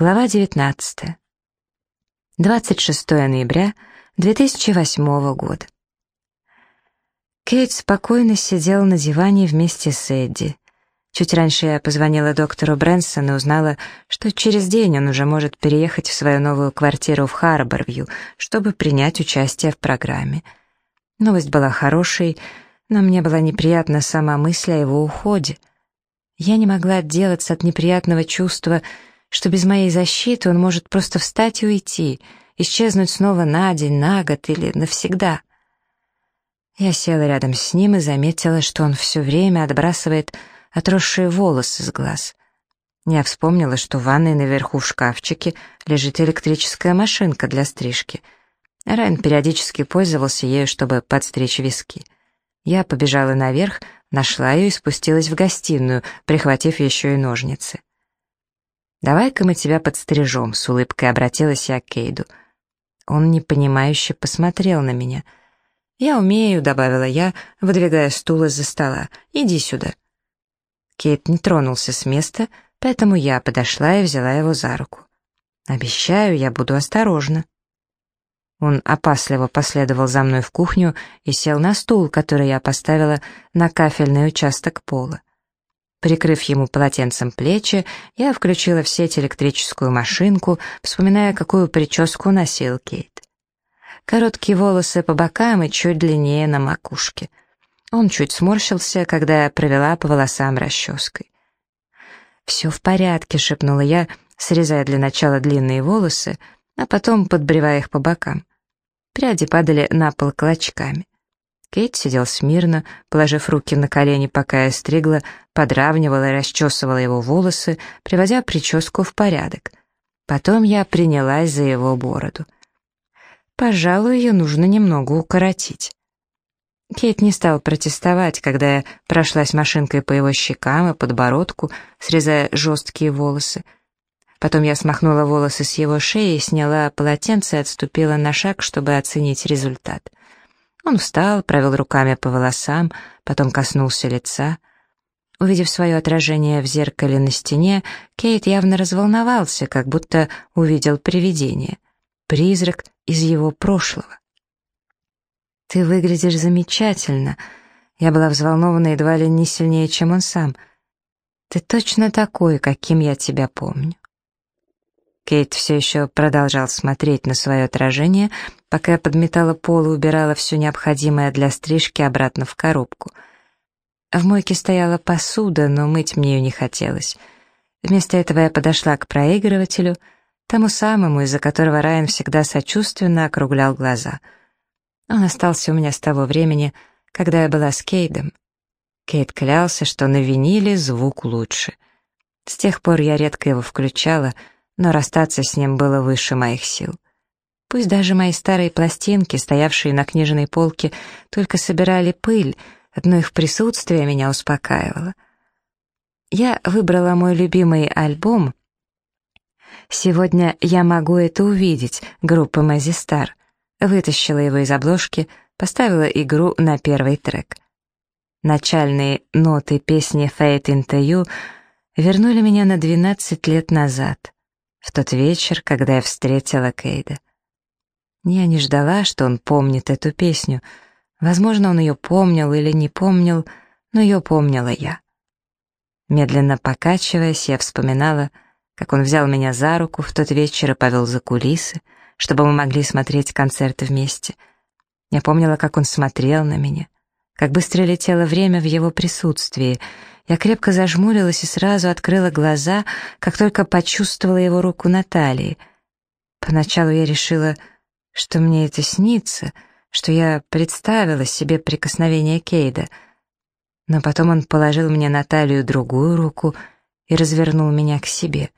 Глава 19. 26 ноября 2008 года. Кейт спокойно сидел на диване вместе с Эдди. Чуть раньше я позвонила доктору Брэнсону и узнала, что через день он уже может переехать в свою новую квартиру в Харборвью, чтобы принять участие в программе. Новость была хорошей, но мне была неприятна сама мысль о его уходе. Я не могла отделаться от неприятного чувства, что без моей защиты он может просто встать и уйти, исчезнуть снова на день, на год или навсегда. Я села рядом с ним и заметила, что он все время отбрасывает отросшие волосы с глаз. Я вспомнила, что в ванной наверху в шкафчике лежит электрическая машинка для стрижки. Райан периодически пользовался ею, чтобы подстричь виски. Я побежала наверх, нашла ее и спустилась в гостиную, прихватив еще и ножницы. «Давай-ка мы тебя подстрижем», — с улыбкой обратилась я к Кейду. Он непонимающе посмотрел на меня. «Я умею», — добавила я, выдвигая стул из-за стола. «Иди сюда». Кейт не тронулся с места, поэтому я подошла и взяла его за руку. «Обещаю, я буду осторожна». Он опасливо последовал за мной в кухню и сел на стул, который я поставила на кафельный участок пола. Прикрыв ему полотенцем плечи, я включила в сеть электрическую машинку, вспоминая, какую прическу носил Кейт. Короткие волосы по бокам и чуть длиннее на макушке. Он чуть сморщился, когда я провела по волосам расческой. «Все в порядке», — шепнула я, срезая для начала длинные волосы, а потом подбривая их по бокам. Пряди падали на пол клочками. Кейт сидел смирно, положив руки на колени, пока я стригла, подравнивала и расчесывала его волосы, приводя прическу в порядок. Потом я принялась за его бороду. Пожалуй, ее нужно немного укоротить. Кейт не стал протестовать, когда я прошлась машинкой по его щекам и подбородку, срезая жесткие волосы. Потом я смахнула волосы с его шеи, сняла полотенце и отступила на шаг, чтобы оценить результат. Он встал, провел руками по волосам, потом коснулся лица. Увидев свое отражение в зеркале на стене, Кейт явно разволновался, как будто увидел привидение. Призрак из его прошлого. «Ты выглядишь замечательно». Я была взволнована едва ли не сильнее, чем он сам. «Ты точно такой, каким я тебя помню». Кейт все еще продолжал смотреть на свое отражение, пока я подметала пол и убирала все необходимое для стрижки обратно в коробку. В мойке стояла посуда, но мыть мне ее не хотелось. Вместо этого я подошла к проигрывателю, тому самому, из-за которого Райан всегда сочувственно округлял глаза. Он остался у меня с того времени, когда я была с Кейдом. Кейт клялся, что на виниле звук лучше. С тех пор я редко его включала — но расстаться с ним было выше моих сил. Пусть даже мои старые пластинки, стоявшие на книжной полке, только собирали пыль, одно их присутствие меня успокаивало. Я выбрала мой любимый альбом «Сегодня я могу это увидеть» группы Мэзи Стар, вытащила его из обложки, поставила игру на первый трек. Начальные ноты песни «Fate into You» вернули меня на 12 лет назад — в тот вечер, когда я встретила Кейда. Я не ждала, что он помнит эту песню. Возможно, он ее помнил или не помнил, но ее помнила я. Медленно покачиваясь, я вспоминала, как он взял меня за руку в тот вечер и повел за кулисы, чтобы мы могли смотреть концерты вместе. Я помнила, как он смотрел на меня, как быстро летело время в его присутствии — я крепко зажмурилась и сразу открыла глаза, как только почувствовала его руку на талии. Поначалу я решила, что мне это снится, что я представила себе прикосновение Кейда. Но потом он положил мне на талию другую руку и развернул меня к себе.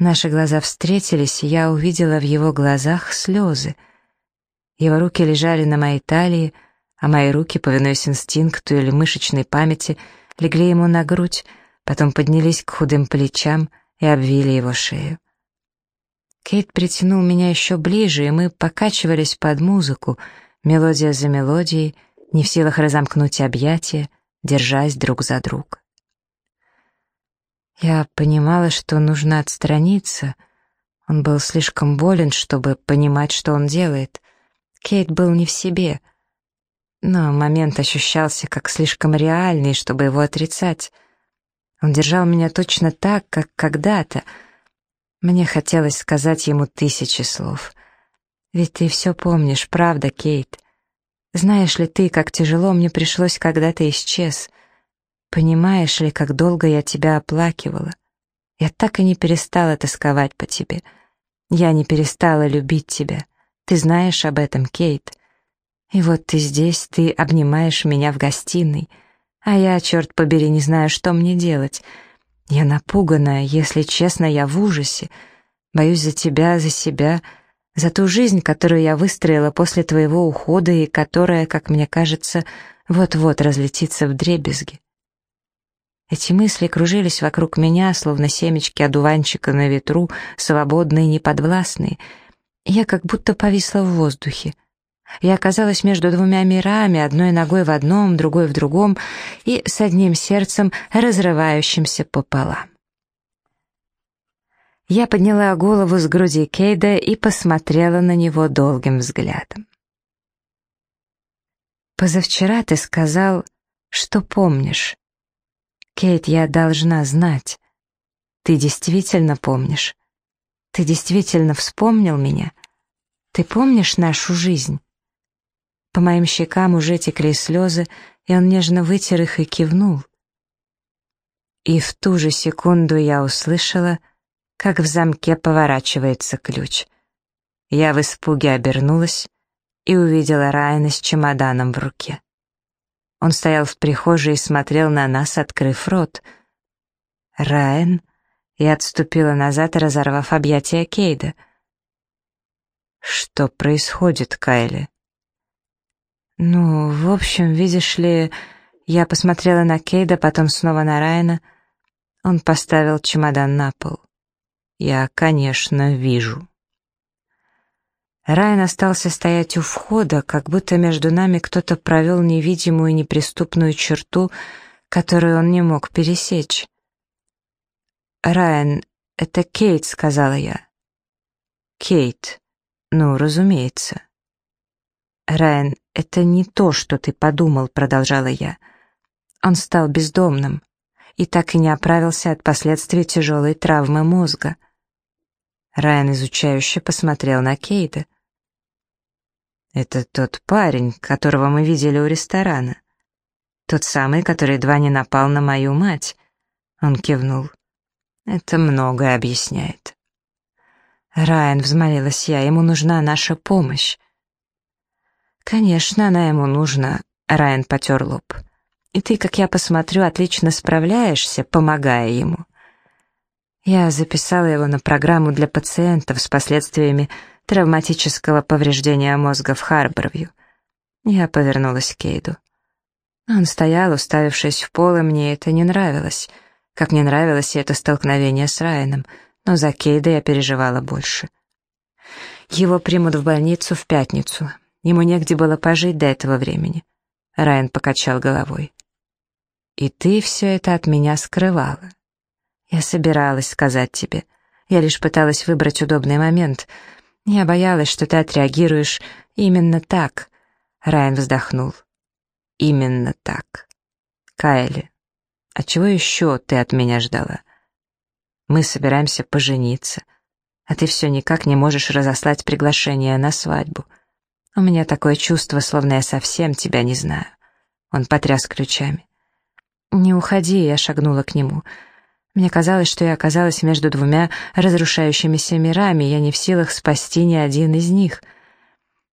Наши глаза встретились, и я увидела в его глазах слезы. Его руки лежали на моей талии, а мои руки, повинуясь инстинкту или мышечной памяти, — легли ему на грудь, потом поднялись к худым плечам и обвили его шею. Кейт притянул меня еще ближе, и мы покачивались под музыку, мелодия за мелодией, не в силах разомкнуть объятия, держась друг за друг. Я понимала, что нужно отстраниться. Он был слишком болен, чтобы понимать, что он делает. Кейт был не в себе. Но момент ощущался как слишком реальный, чтобы его отрицать. Он держал меня точно так, как когда-то. Мне хотелось сказать ему тысячи слов. Ведь ты все помнишь, правда, Кейт? Знаешь ли ты, как тяжело мне пришлось, когда ты исчез? Понимаешь ли, как долго я тебя оплакивала? Я так и не перестала тосковать по тебе. Я не перестала любить тебя. Ты знаешь об этом, Кейт. И вот ты здесь, ты обнимаешь меня в гостиной, а я, черт побери, не знаю, что мне делать. Я напуганная, если честно, я в ужасе. Боюсь за тебя, за себя, за ту жизнь, которую я выстроила после твоего ухода и которая, как мне кажется, вот-вот разлетится в дребезги. Эти мысли кружились вокруг меня, словно семечки одуванчика на ветру, свободные неподвластные. Я как будто повисла в воздухе. Я оказалась между двумя мирами, одной ногой в одном, другой в другом, и с одним сердцем, разрывающимся пополам. Я подняла голову с груди Кейда и посмотрела на него долгим взглядом. «Позавчера ты сказал, что помнишь. Кейт, я должна знать. Ты действительно помнишь? Ты действительно вспомнил меня? Ты помнишь нашу жизнь? По моим щекам уже текли слезы, и он нежно вытер их и кивнул. И в ту же секунду я услышала, как в замке поворачивается ключ. Я в испуге обернулась и увидела Райана с чемоданом в руке. Он стоял в прихожей и смотрел на нас, открыв рот. «Райан?» Я отступила назад, разорвав объятия Кейда. «Что происходит, Кайли?» «Ну, в общем, видишь ли...» Я посмотрела на Кейда, потом снова на Райана. Он поставил чемодан на пол. «Я, конечно, вижу». Райан остался стоять у входа, как будто между нами кто-то провел невидимую неприступную черту, которую он не мог пересечь. «Райан, это Кейт», — сказала я. «Кейт, ну, разумеется». «Райан, это не то, что ты подумал», — продолжала я. Он стал бездомным и так и не оправился от последствий тяжелой травмы мозга. Райан изучающе посмотрел на Кейда. «Это тот парень, которого мы видели у ресторана. Тот самый, который едва не напал на мою мать». Он кивнул. «Это многое объясняет». «Райан», — взмолилась я, — «ему нужна наша помощь». «Конечно, она ему нужна», — Райан потер лоб. «И ты, как я посмотрю, отлично справляешься, помогая ему». Я записала его на программу для пациентов с последствиями травматического повреждения мозга в Харборвью. Я повернулась к Кейду. Он стоял, уставившись в пол, и мне это не нравилось. Как не нравилось и это столкновение с Райаном, но за Кейда я переживала больше. Его примут в больницу в пятницу. Ему негде было пожить до этого времени. Райан покачал головой. «И ты все это от меня скрывала. Я собиралась сказать тебе. Я лишь пыталась выбрать удобный момент, я боялась, что ты отреагируешь именно так. Райан вздохнул. Именно так. Кайли, а чего еще ты от меня ждала? Мы собираемся пожениться, а ты все никак не можешь разослать приглашение на свадьбу. У меня такое чувство, словно я совсем тебя не знаю. Он потряс ключами. «Не уходи», — я шагнула к нему. Мне казалось, что я оказалась между двумя разрушающимися мирами, и я не в силах спасти ни один из них.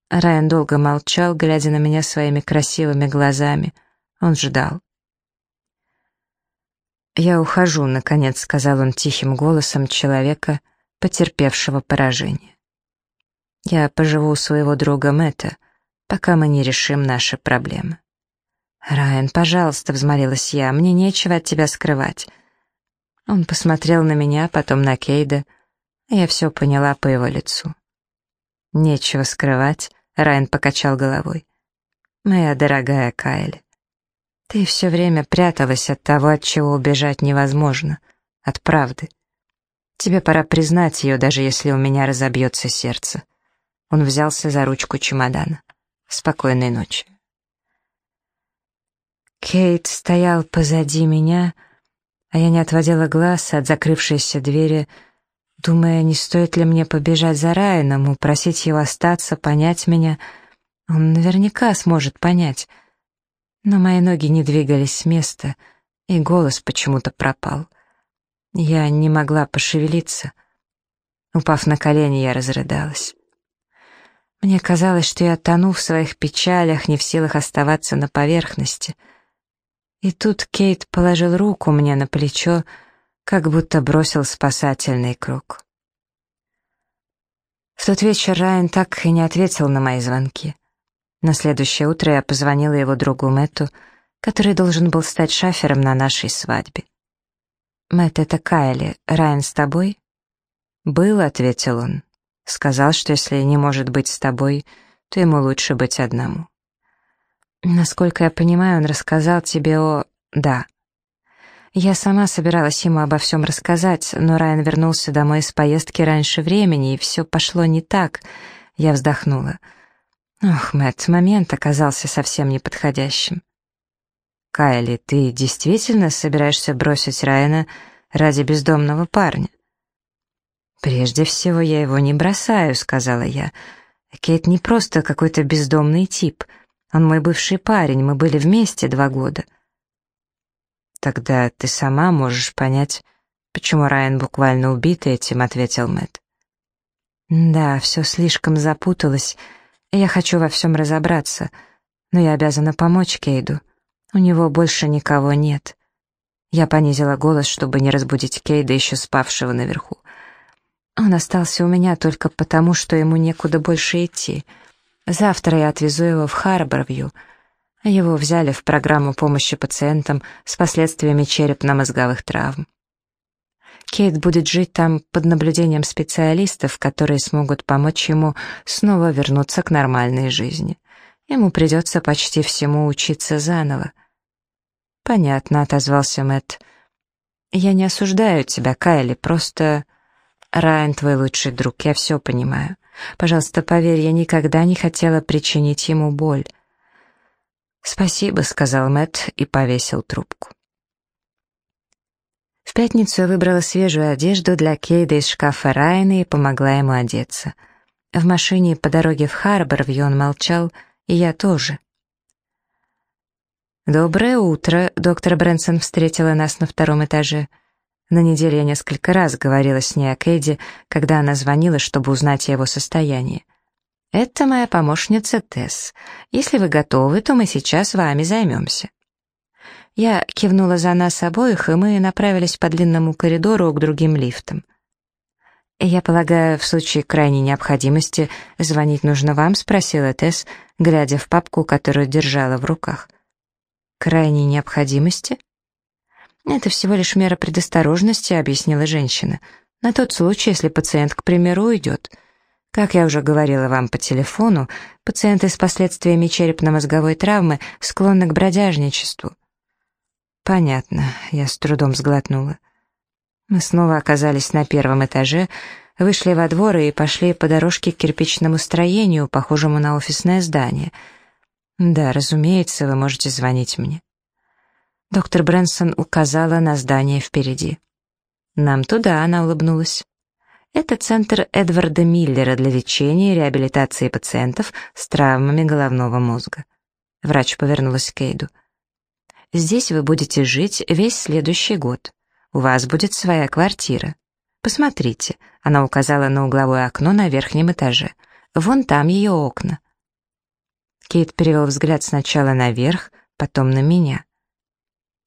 Райан долго молчал, глядя на меня своими красивыми глазами. Он ждал. «Я ухожу», — наконец сказал он тихим голосом человека, потерпевшего поражение. «Я поживу у своего друга Мэтта, пока мы не решим наши проблемы». «Райан, пожалуйста», — взмолилась я, — «мне нечего от тебя скрывать». Он посмотрел на меня, потом на Кейда. Я все поняла по его лицу. «Нечего скрывать», — Райан покачал головой. «Моя дорогая Кайли, ты все время пряталась от того, от чего убежать невозможно. От правды. Тебе пора признать ее, даже если у меня разобьется сердце. Он взялся за ручку чемодана. Спокойной ночи. Кейт стоял позади меня, а я не отводила глаз от закрывшейся двери, думая, не стоит ли мне побежать за Райаном, упросить его остаться, понять меня. Он наверняка сможет понять. Но мои ноги не двигались с места, и голос почему-то пропал. Я не могла пошевелиться. Упав на колени, я разрыдалась. Мне казалось, что я тону в своих печалях, не в силах оставаться на поверхности. И тут Кейт положил руку мне на плечо, как будто бросил спасательный круг. В тот вечер Райан так и не ответил на мои звонки. На следующее утро я позвонила его другу Мэтту, который должен был стать шафером на нашей свадьбе. «Мэтт, это Кайли. Райан с тобой?» «Был», — ответил он. Сказал, что если не может быть с тобой, то ему лучше быть одному. Насколько я понимаю, он рассказал тебе о... Да. Я сама собиралась ему обо всем рассказать, но Райан вернулся домой из поездки раньше времени, и все пошло не так. Я вздохнула. Ох, Мэтт, момент оказался совсем неподходящим. Кайли, ты действительно собираешься бросить Райана ради бездомного парня? «Прежде всего, я его не бросаю», — сказала я. «Кейт не просто какой-то бездомный тип. Он мой бывший парень, мы были вместе два года». «Тогда ты сама можешь понять, почему Райан буквально убит этим», — ответил Мэтт. «Да, все слишком запуталось, и я хочу во всем разобраться, но я обязана помочь Кейду. У него больше никого нет». Я понизила голос, чтобы не разбудить Кейда, еще спавшего наверху. Он остался у меня только потому, что ему некуда больше идти. Завтра я отвезу его в Харборвью. Его взяли в программу помощи пациентам с последствиями черепно-мозговых травм. Кейт будет жить там под наблюдением специалистов, которые смогут помочь ему снова вернуться к нормальной жизни. Ему придется почти всему учиться заново. «Понятно», — отозвался Мэтт. «Я не осуждаю тебя, Кайли, просто...» Райан твой лучший друг, я все понимаю. Пожалуйста, поверь, я никогда не хотела причинить ему боль. «Спасибо», — сказал Мэтт и повесил трубку. В пятницу я выбрала свежую одежду для Кейда из шкафа Райана и помогла ему одеться. В машине по дороге в Харборвью он молчал, и я тоже. «Доброе утро», — доктор Брэнсон встретила нас на втором этаже. На неделе я несколько раз говорила с ней о Кэдди, когда она звонила, чтобы узнать о его состоянии. «Это моя помощница Тесс. Если вы готовы, то мы сейчас вами займемся». Я кивнула за нас обоих, и мы направились по длинному коридору к другим лифтам. «Я полагаю, в случае крайней необходимости звонить нужно вам?» — спросила Тесс, глядя в папку, которую держала в руках. «Крайней необходимости?» «Это всего лишь мера предосторожности», — объяснила женщина. «На тот случай, если пациент, к примеру, уйдет. Как я уже говорила вам по телефону, пациенты с последствиями черепно-мозговой травмы склонны к бродяжничеству». «Понятно», — я с трудом сглотнула. Мы снова оказались на первом этаже, вышли во двор и пошли по дорожке к кирпичному строению, похожему на офисное здание. «Да, разумеется, вы можете звонить мне». Доктор Брэнсон указала на здание впереди. «Нам туда», — она улыбнулась. «Это центр Эдварда Миллера для лечения и реабилитации пациентов с травмами головного мозга». Врач повернулась к Кейду. «Здесь вы будете жить весь следующий год. У вас будет своя квартира. Посмотрите», — она указала на угловое окно на верхнем этаже. «Вон там ее окна». Кейт перевел взгляд сначала наверх, потом на меня.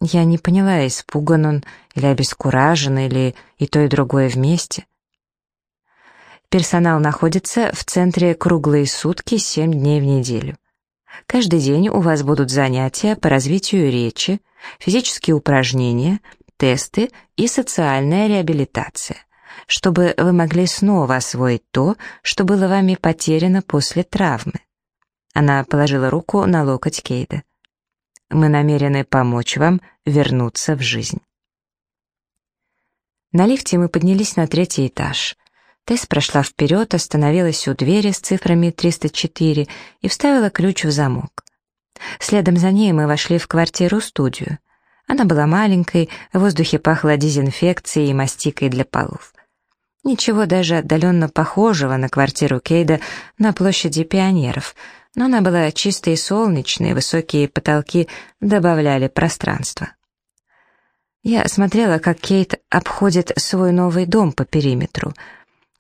Я не поняла, испуган он или обескуражен, или и то, и другое вместе. Персонал находится в центре круглые сутки, семь дней в неделю. Каждый день у вас будут занятия по развитию речи, физические упражнения, тесты и социальная реабилитация, чтобы вы могли снова освоить то, что было вами потеряно после травмы. Она положила руку на локоть Кейда. Мы намерены помочь вам вернуться в жизнь. На лифте мы поднялись на третий этаж. Тесс прошла вперед, остановилась у двери с цифрами 304 и вставила ключ в замок. Следом за ней мы вошли в квартиру-студию. Она была маленькой, в воздухе пахло дезинфекцией и мастикой для полов. Ничего даже отдаленно похожего на квартиру Кейда на площади пионеров, но она была чистой и солнечной, высокие потолки добавляли пространства. Я смотрела, как Кейт обходит свой новый дом по периметру.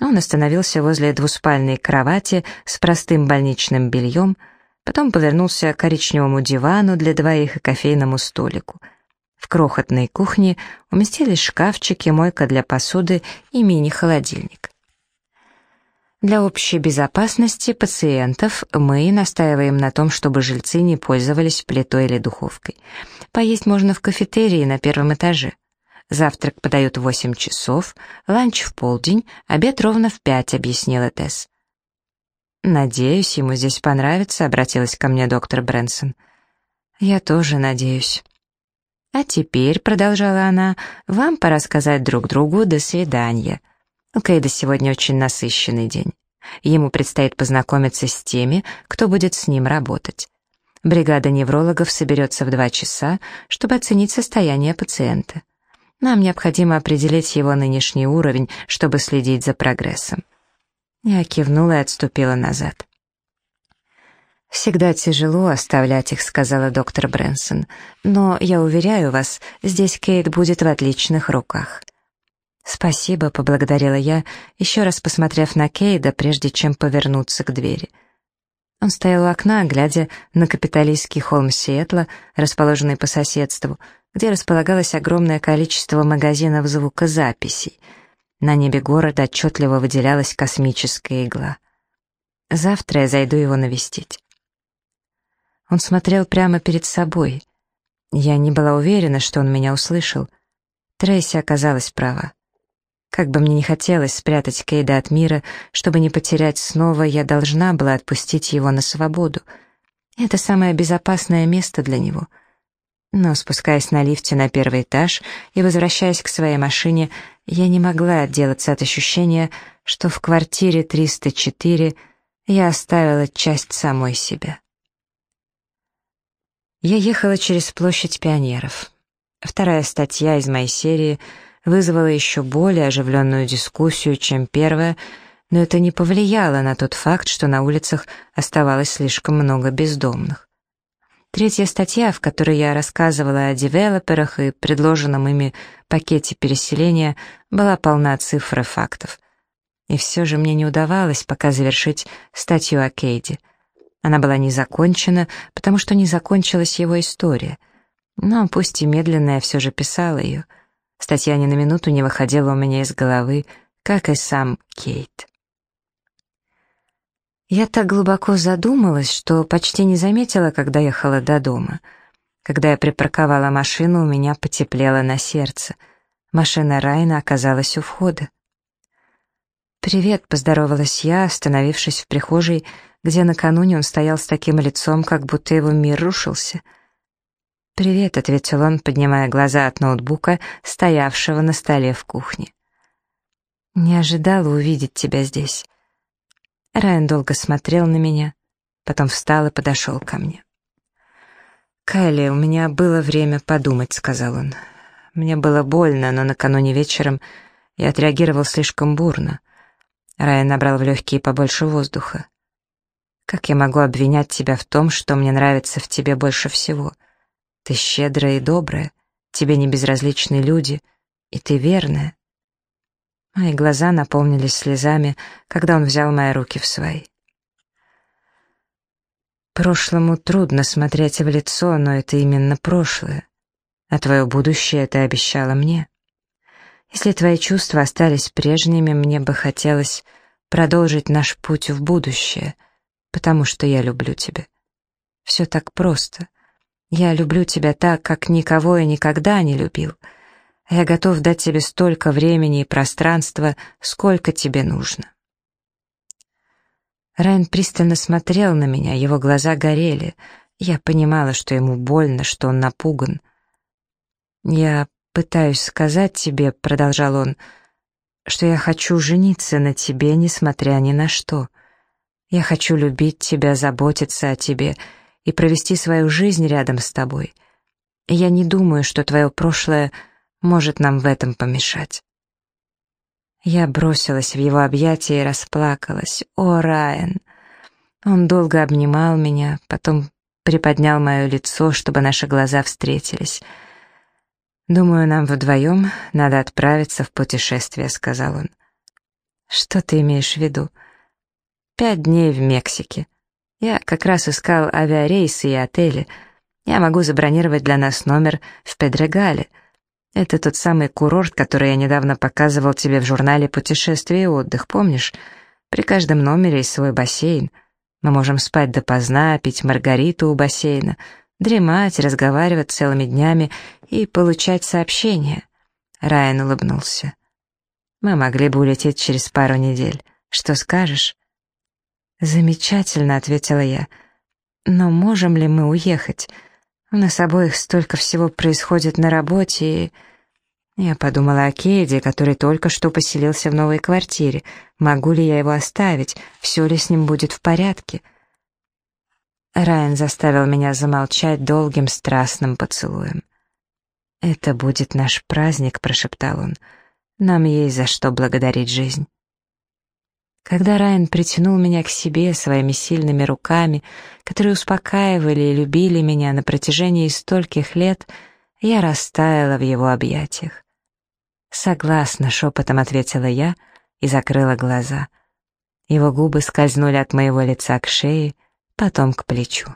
Он остановился возле двуспальной кровати с простым больничным бельем, потом повернулся к коричневому дивану для двоих и кофейному столику — в крохотной кухне уместились шкафчики, мойка для посуды и мини-холодильник. Для общей безопасности пациентов мы настаиваем на том, чтобы жильцы не пользовались плитой или духовкой. Поесть можно в кафетерии на первом этаже. Завтрак подают в 8 часов, ланч в полдень, обед ровно в 5, объяснила Тесс. «Надеюсь, ему здесь понравится», — обратилась ко мне доктор Брэнсон. «Я тоже надеюсь». «А теперь», — продолжала она, — «вам пора сказать друг другу «до свидания». У Кейда сегодня очень насыщенный день. Ему предстоит познакомиться с теми, кто будет с ним работать. Бригада неврологов соберется в два часа, чтобы оценить состояние пациента. Нам необходимо определить его нынешний уровень, чтобы следить за прогрессом. Я кивнула и отступила назад. «Всегда тяжело оставлять их», — сказала доктор Брэнсон. «Но, я уверяю вас, здесь Кейт будет в отличных руках». «Спасибо», — поблагодарила я, еще раз посмотрев на Кейда, прежде чем повернуться к двери. Он стоял у окна, глядя на капиталистский холм Сиэтла, расположенный по соседству, где располагалось огромное количество магазинов звукозаписей. На небе города отчетливо выделялась космическая игла. Завтра я зайду его навестить. Он смотрел прямо перед собой. Я не была уверена, что он меня услышал. Трейси оказалась права. Как бы мне не хотелось спрятать Кейда от мира, чтобы не потерять снова, я должна была отпустить его на свободу. Это самое безопасное место для него. Но, спускаясь на лифте на первый этаж и возвращаясь к своей машине, я не могла отделаться от ощущения, что в квартире 304 я оставила часть самой себя. Я ехала через площадь пионеров. Вторая статья из моей серии вызвала еще более оживленную дискуссию, чем первая, но это не повлияло на тот факт, что на улицах оставалось слишком много бездомных. Третья статья, в которой я рассказывала о девелоперах и предложенном ими пакете переселения, была полна цифр и фактов. И все же мне не удавалось пока завершить статью о Кейде — она была не закончена, потому что не закончилась его история. Но пусть и медленно я все же писала ее. Статья ни на минуту не выходила у меня из головы, как и сам Кейт. Я так глубоко задумалась, что почти не заметила, когда ехала до дома. Когда я припарковала машину, у меня потеплело на сердце. Машина Райна оказалась у входа. «Привет», — поздоровалась я, остановившись в прихожей, где накануне он стоял с таким лицом, как будто его мир рушился. «Привет», — ответил он, поднимая глаза от ноутбука, стоявшего на столе в кухне. «Не ожидала увидеть тебя здесь». Райан долго смотрел на меня, потом встал и подошел ко мне. «Кайли, у меня было время подумать», — сказал он. «Мне было больно, но накануне вечером я отреагировал слишком бурно». Райан набрал в легкие побольше воздуха. Как я могу обвинять тебя в том, что мне нравится в тебе больше всего? Ты щедрая и добрая, тебе не безразличны люди, и ты верная. Мои глаза наполнились слезами, когда он взял мои руки в свои. Прошлому трудно смотреть в лицо, но это именно прошлое. А твое будущее ты обещала мне. Если твои чувства остались прежними, мне бы хотелось продолжить наш путь в будущее — потому что я люблю тебя. Все так просто. Я люблю тебя так, как никого и никогда не любил. Я готов дать тебе столько времени и пространства, сколько тебе нужно. Райан пристально смотрел на меня, его глаза горели. Я понимала, что ему больно, что он напуган. «Я пытаюсь сказать тебе», — продолжал он, — «что я хочу жениться на тебе, несмотря ни на что. Я хочу любить тебя, заботиться о тебе и провести свою жизнь рядом с тобой. Я не думаю, что твое прошлое может нам в этом помешать». Я бросилась в его объятия и расплакалась. «О, Райан!» Он долго обнимал меня, потом приподнял мое лицо, чтобы наши глаза встретились. «Думаю, нам вдвоем надо отправиться в путешествие», — сказал он. «Что ты имеешь в виду?» «Пять дней в Мексике. Я как раз искал авиарейсы и отели. Я могу забронировать для нас номер в Педрегале». Это тот самый курорт, который я недавно показывал тебе в журнале «Путешествие и отдых», помнишь? При каждом номере есть свой бассейн. Мы можем спать допоздна, пить маргариту у бассейна, дремать, разговаривать целыми днями и получать сообщения. Райан улыбнулся. Мы могли бы улететь через пару недель. Что скажешь? Замечательно, ответила я. Но можем ли мы уехать? У нас обоих столько всего происходит на работе, и... Я подумала о Кейде, который только что поселился в новой квартире. Могу ли я его оставить? Все ли с ним будет в порядке? Райан заставил меня замолчать долгим страстным поцелуем. «Это будет наш праздник», — прошептал он. «Нам есть за что благодарить жизнь». Когда Райан притянул меня к себе своими сильными руками, которые успокаивали и любили меня на протяжении стольких лет, я растаяла в его объятиях. «Согласна», — шепотом ответила я и закрыла глаза. Его губы скользнули от моего лица к шее, потом к плечу.